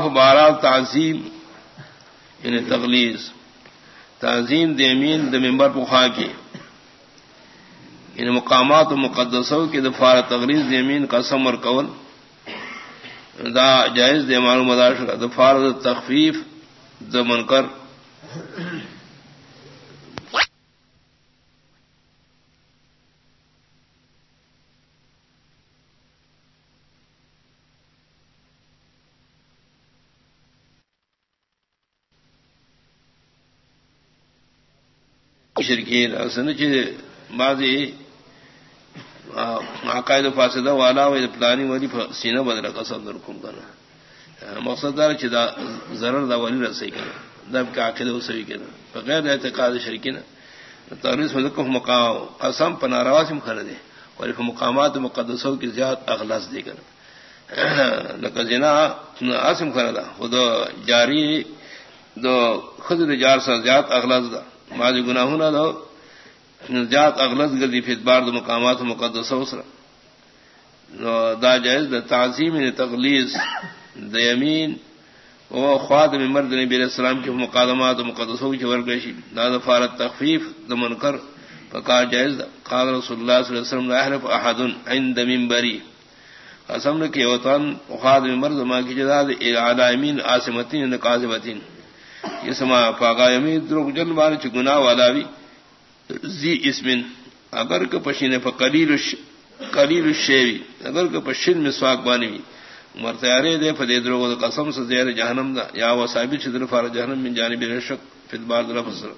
بارہ تعظیم یعنی تغلیز تعظیم دیمین د ممبر پخا کے. ان مقامات و مقدسوں کے دفار تغلیز دیمین کا سمر قول. دا جائز دے معلوم مداش کا دفار تخفیف دمن کر شرکین اصل بازی عقائد فاسدہ والا و پلانی والی سینہ بدلا قسم در کم کرنا مقصد دار چدا ضرر دا ولی رسی کرنا دب کا عقید سوی کرنا بغیر اعتقاد شرکین تاریخ مذکف مقام، قسم پنا رواسم کر دے. اور مقامات مقدسوں کی زیاد اغلاس دے کر لکہ جنا آسم کر دا. خود جاری، دو خود جار سے زیاد اغلاس دا. بعض گناہوں نہ دو۔ جات اغلط گردی فتبار دو مقامات و مقدس اسرا دا جائز دا تعظیم تغلیز دا یمین۔ او خواد میں مرد نبی علیہ السلام کے مقادمات و مقدسوں کی ورگشی دا دا فارت تخفیف دا منکر۔ فقال جائز دا۔ قال رسول اللہ صلی اللہ علیہ وسلم، لا احرف احد عند منبری۔ قسم لکی وطن خواد میں مرد ما کی جدا دا علا یمین آسمتین نقاذبتین یہ اسما پاگا یمی دروگ جل بار چگنا والا بھی زی اسمن اگر کہ پشین فقلیل قلیل الشیوی اگر کہ پشین میں سواک بانی بھی مرتیارے دے فدے دروغ قسم سے زیر جہنم دا، یا وہ ثابت چدر فار جہنم من جانب رشک فدبار در فصل